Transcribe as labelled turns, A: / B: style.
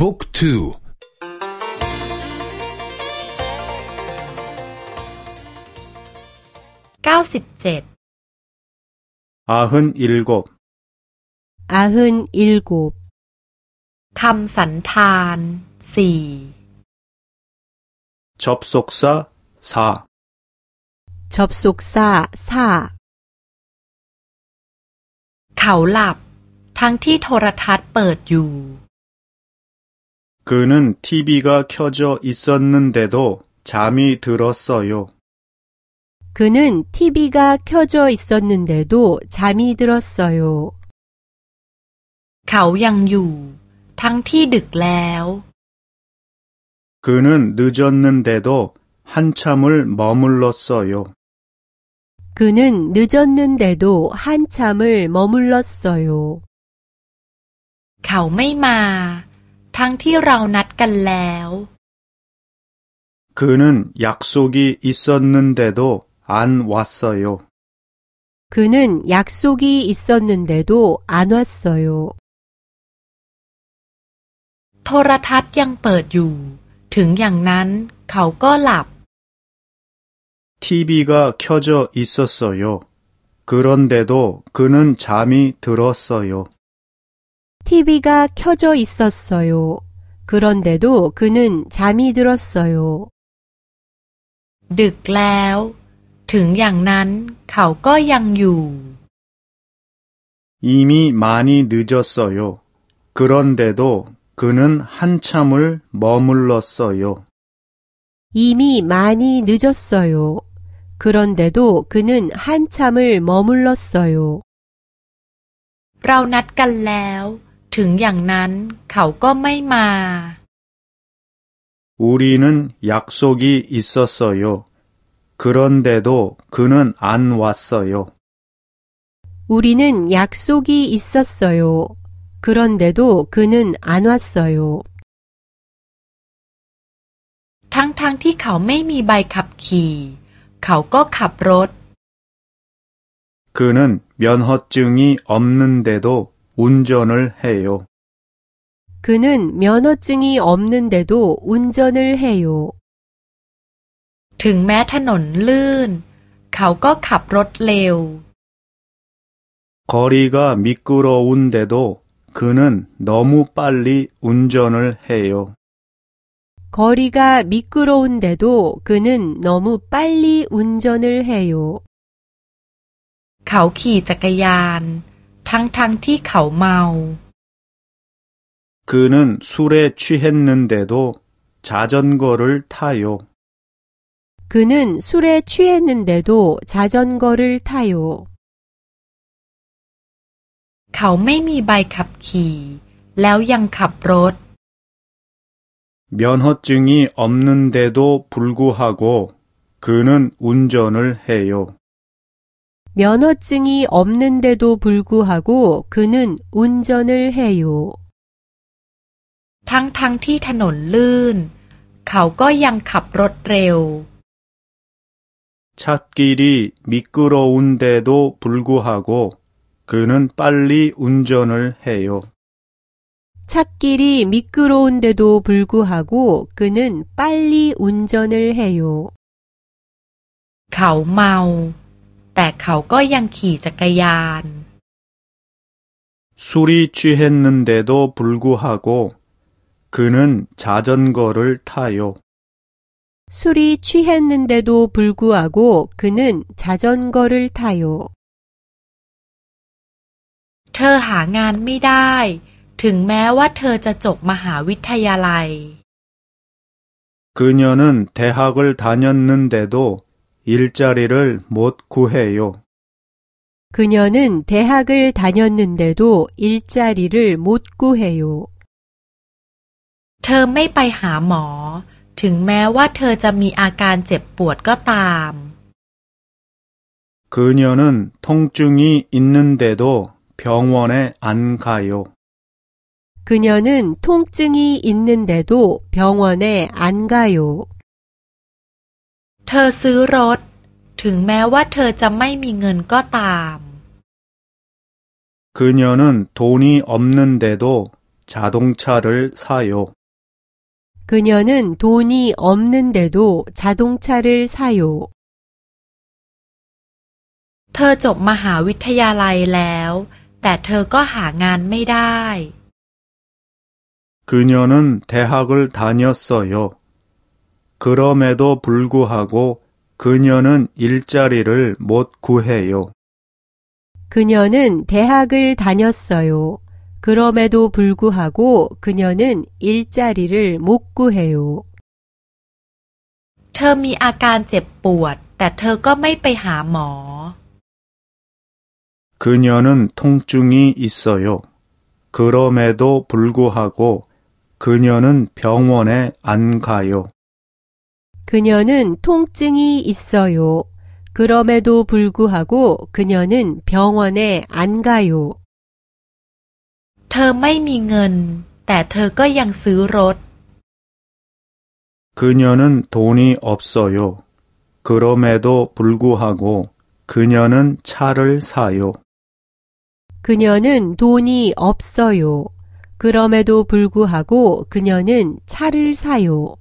A: บุ๊กทู
B: เก้าสิบเจ็ด
C: 아흔일곱
D: 아흔일곱
B: คำสันธานสี่
C: 접속사 사
D: 접속사 사
B: เขาหลับ ทั้งที่โทรทัศน์เปิดอยู่
C: 그는 TV가 켜져 있었는데도 잠이 들었어요.
D: 그는 TV가 켜져 있었는데도 잠이 들었어요.
B: เขายังอยู่ ทั้งที่ดึกแล้ว
C: 그는 늦었는데도 한참을 머물렀어요.
D: 그는 늦었는데도 한참을 머물렀어요.
B: เขาไม่มา ทั้งที่เรานัดกันแล้ว
C: 그는 약속이 있었는데도 안 왔어요.
D: 그는 약속이 있었는데도 안 왔어요.
B: โทรทัศน์ยังเปิดอยู่ ถึงอย่างนั้น เขาก็หลับ
C: TV가 켜져 있었어요. 그런데도 그는 잠이 들었어요.
D: TV가 켜져 있었어요. 그런데도 그는 잠이 들었어요.
B: ดึกแล้ว ถึงอย่างนั้น เขาก็ยังอยู่
C: 이미 많이 늦었어요. 그런데도 그는 한참을 머물렀어요.
D: 이미 많이 늦었어요. 그런데도 그는 한참을 머물렀어요.
B: เรานัดกันแล้ว ถึงอย่างนั้น เขาก็ไม่มา
C: 우리는 약속이 있었어요. 그런데도 그는 안 왔어요.
D: 우리는 약속이 있었어요. 그런데도 그는 안 왔어요.
B: ทั้งๆทที่เขาไม่มีใบขับขี่ เขาก็ขับรถ
C: 그는 면허증이 없는데도 운전을 해요.
D: 그는 면허증이 없는데도 운전을 해요.
B: ถึงแม้ถนนลื่น เขาก็ขับรถเร็ว
C: 거리가 미끄러운데도 그는 너무 빨리 운전을 해요.
D: 거리가 미끄러운데도 그는 너무 빨리 운전을 해요.
B: เขาขี่จักรยาน ทั้งๆทที่เขาเมา
C: 그는 술에 취했는데도 자전거를 타요.
D: 그는 술에 취했는데도 자전거를 타요.
B: เขาไม่มีใบขับขี่ แล้วยังขับรถ
C: 면허증이 없는데도 불구하고 그는 운전을 해요.
D: 면허증이 없는데도 불구하고 그는 운전을 해요.
B: ทั้งๆทที่ถนนลื่น เขาก็ยังขับรถเร็ว
C: 찻길이 미끄러운데도 불구하고 그는 빨리 운전을 해요.
D: 찻길이 미끄러운데도 불구하고 그는 빨리 운전을 해요.
B: เขาเมา แต่เขาก็ยังขี่จักรยาน
C: 술이 취했는데도 불구하고 그는 자전거를 타요.
D: 술이 취했는데도 불구하고 그는 자전거를 타요.
B: เธอหางานไม่ได้ ถึงแม้ว่าเธอจะจบมหาวิทยาลัย
C: 그녀는 대학을 다녔는데도 일자리를 못 구해요.
D: 그녀는 대학을 다녔는데도 일자리를 못 구해요.
B: เธอไม่ไปหาหมอ ถึงแม้ว่าเธอจะมีอาการเจ็บปวดก็ตาม
C: 그녀는 통증이 있는데도 병원에 안 가요.
D: 그녀는 통증이 있는데도 병원에 안 가요.
B: เธอซื้อรถ ถึงแม้ว่าเธอจะไม่มีเงินก็ตาม
C: 그녀는 돈이 없는데도 자동차를 사요.
D: 그녀는 돈이 없는데도 자동차를 사요.
B: เธอจบมหาวิทยาลัยแล้ว แต่เธอก็หางานไม่ได้
C: 그녀는 대학을 다녔어요. 그럼에도 불구하고 그녀는 일자리를 못 구해요.
D: 그녀는 대학을 다녔어요. 그럼에도 불구하고 그녀는 일자리를 못 구해요.
B: เธอมีอาการเจ็บปวด แต่เธอก็ไม่ไปหาหมอ
C: 그녀는 통증이 있어요. 그럼에도 불구하고 그녀는 병원에 안 가요.
D: 그녀는 통증이 있어요. 그럼에도 불구하고 그녀는 병원에 안 가요.
B: เธอไม่มีเงิน แต่เธอก็ยังซื้อรถ
C: 그녀는 돈이 없어요. 그럼에도 불구하고 그녀는 차를 사요.
D: 그녀는 돈이 없어요. 그럼에도 불구하고 그녀는 차를 사요.